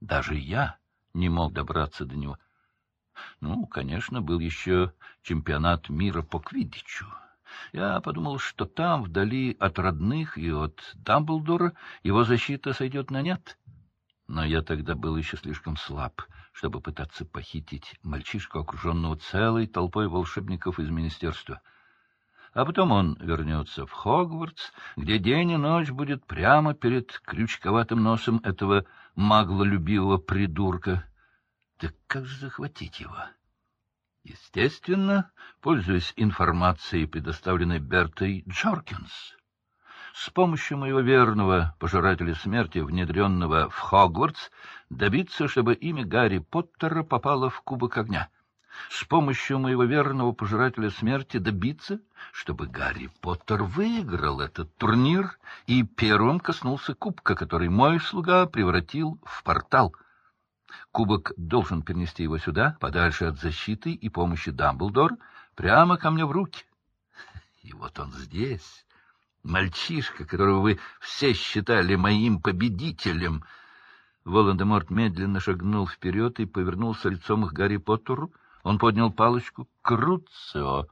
Даже я не мог добраться до него. Ну, конечно, был еще чемпионат мира по квиддичу. Я подумал, что там, вдали от родных и от Дамблдора, его защита сойдет на нет. Но я тогда был еще слишком слаб, чтобы пытаться похитить мальчишку, окруженного целой толпой волшебников из министерства. А потом он вернется в Хогвартс, где день и ночь будет прямо перед крючковатым носом этого маглолюбивого придурка. Так как же захватить его? Естественно, пользуясь информацией, предоставленной Бертой Джоркинс. С помощью моего верного пожирателя смерти, внедренного в Хогвартс, добиться, чтобы имя Гарри Поттера попало в Кубок Огня. С помощью моего верного пожирателя смерти добиться, чтобы Гарри Поттер выиграл этот турнир и первым коснулся кубка, который мой слуга превратил в портал — Кубок должен перенести его сюда, подальше от защиты и помощи Дамблдор, прямо ко мне в руки. И вот он здесь, мальчишка, которого вы все считали моим победителем. Волан-де-Морт медленно шагнул вперед и повернулся лицом к Гарри Поттеру. Он поднял палочку. «Круцо!»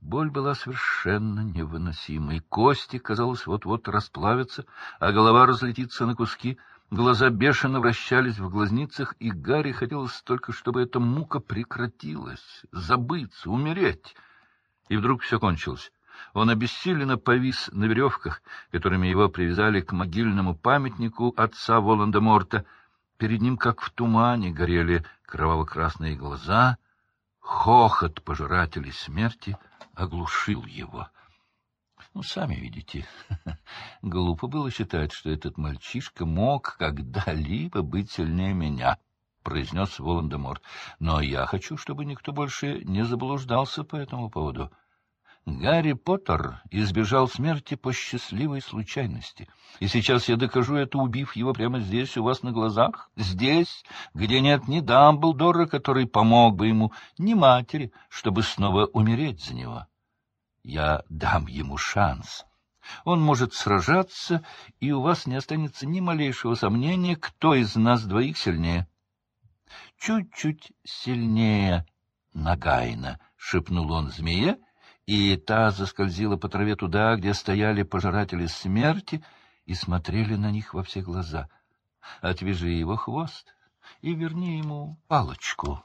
Боль была совершенно невыносимой. Кости, казалось, вот-вот расплавятся, а голова разлетится на куски — Глаза бешено вращались в глазницах, и Гарри хотелось только, чтобы эта мука прекратилась, забыться, умереть. И вдруг все кончилось. Он обессиленно повис на веревках, которыми его привязали к могильному памятнику отца Волан-де-Морта. Перед ним, как в тумане, горели кроваво-красные глаза. Хохот пожирателей смерти оглушил его. Ну, сами видите, глупо было считать, что этот мальчишка мог когда-либо быть сильнее меня, — произнес Волан-де-Морт. Но я хочу, чтобы никто больше не заблуждался по этому поводу. Гарри Поттер избежал смерти по счастливой случайности. И сейчас я докажу это, убив его прямо здесь, у вас на глазах. Здесь, где нет ни Дамблдора, который помог бы ему, ни матери, чтобы снова умереть за него. Я дам ему шанс. Он может сражаться, и у вас не останется ни малейшего сомнения, кто из нас двоих сильнее. Чуть-чуть сильнее Нагайна, — шепнул он змее, и та заскользила по траве туда, где стояли пожиратели смерти и смотрели на них во все глаза. Отвяжи его хвост и верни ему палочку.